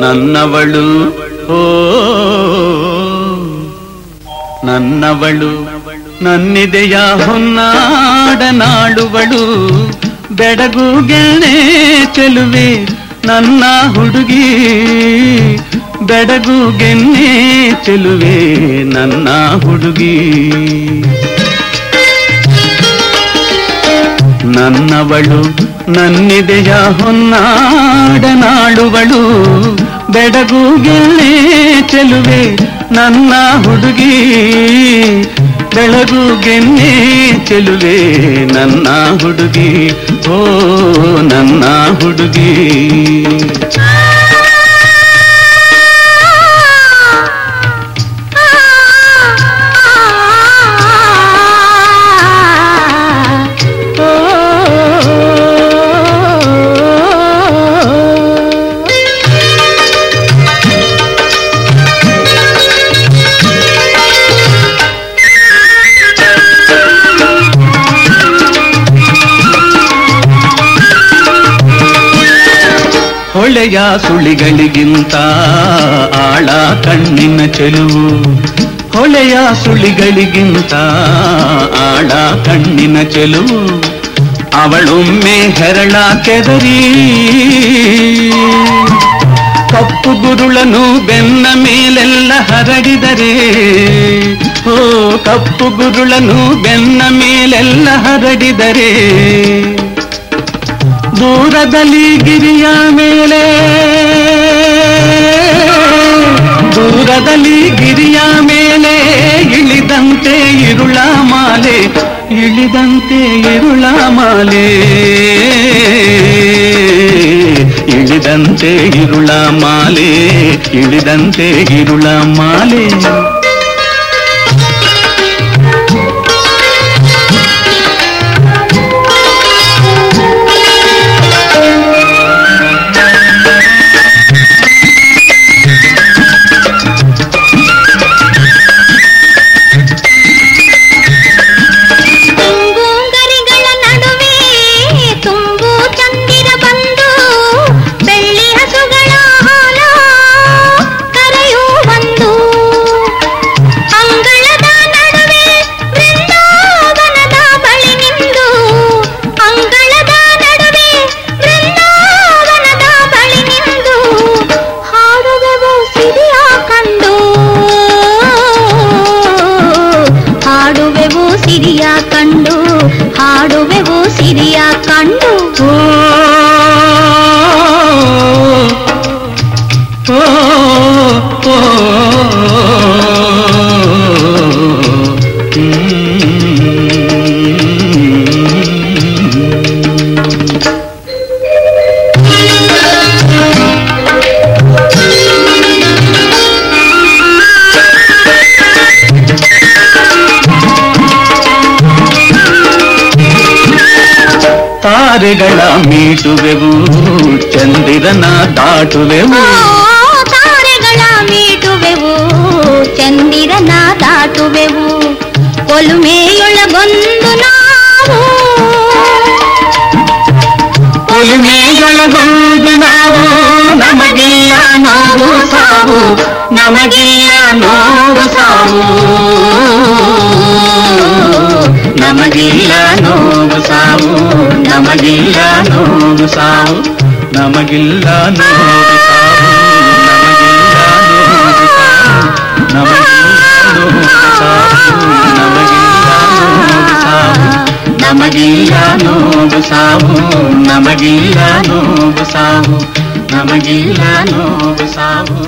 ನನ್ನವಳು. ಓ, ನನ್ನವಳು. ನನ್ನಿದೆಯ ಹೊನ್ನಾಡನಾಡುವಳು. ಬೆಡಗು ಗೆಣೆ ಚೆಲುವೆ ನನ್ನ ಹುಡುಗಿ. ಬೆಡಗು ಗೆನ್ನೆ ಚೆಲುವೆ ನನ್ನ ಹುಡುಗಿ. ನನ್ನವಳು. ನನ್ನಿದೆಯ ಹೊನ್ನಾಡನಾಡುವಳು. ಬೆಡಗು ಗೆಲ್ಲೆ ಚೆಲುವೆ ನನ್ನ ಹುಡುಗಿ. ಬೆಳಗು ಗೆನ್ನೆ ಚೆಲುವೆ ನನ್ನ ಹುಡುಗಿ. ಓ ನನ್ನ ಹುಡುಗಿ. ಹೊಳೆಯ ಸುಳಿಗಳಿಗಿಂತ ಆಳ ಕಣ್ಣಿನ ಚೆಲುವು. ಹೊಳೆಯ ಸುಳಿಗಳಿಗಿಂತ ಆಳ ಕಣ್ಣಿನ ಚೆಲುವು. ಅವಳೊಮ್ಮೆ ಹೆರಳ ಕೆದರಿ. ಕಪ್ಪು ಗುರುಳನು ಬೆನ್ನ ಮೇಲೆಲ್ಲ ಹರಡಿದರೆ. ಓ ಕಪ್ಪು ಗುರುಳನು ಬೆನ್ನ ಮೇಲೆಲ್ಲ ಹರಡಿದರೆ. ದೂರದಲ್ಲಿ ಗಿರಿಯ ಮೇಲೆ ದೂರದಲ್ಲಿ ಗಿರಿಯ ಮೇಲೆ ಇಳಿದಂತೆ ಇರುಳ ಮಾಲೆ ಇಳಿದಂತೆ ಇರುಳ ಮಾಲೆ ಇಳಿದಂತೆ ಇರುಳ ಮಾಲೆ ಇಳಿದಂತೆ ಇರುಳ ಮಾಲೆ கண் ತಾರೆಗಳ ಮೀಟುವೆವು ಚಂದಿರನ ದಾಟುವೆವು. ತಾರೆಗಳ ಮೀಟುವೆವು ಚಂದಿರನ ದಾಟುವೆವು. ಕೊಲುಮೆಯೊಳಗೊಂದು ನಾವು. ಕೊಲುಮೆಯೊಳಗೊಂದು ನಾವು ನಮಗಿಲ್ಲ ನೋವು ಸಾವು ನಮಗಿಲ್ಲ ನೋವು ಸಾವು. ನಮಗಿಲ್ಲ ನೋವು ಸಾವು. ನಮಗಿಲ್ಲ ನೋವು ಸಾವು ನಮಗಿಲ್ಲ ನೋವು ಸಾವು ನಮಗಿಲ್ಲ ನೋವು ಸಾವು ನಮಗಿಲ್ಲ ನೋವು ಸಾವು ನಮಗಿಲ್ಲ ನೋವು ಸಾವು ನಮಗಿಲ್ಲ ನೋವು ಸಾವು ನಮಗಿಲ್ಲ ನೋವು ಸಾವು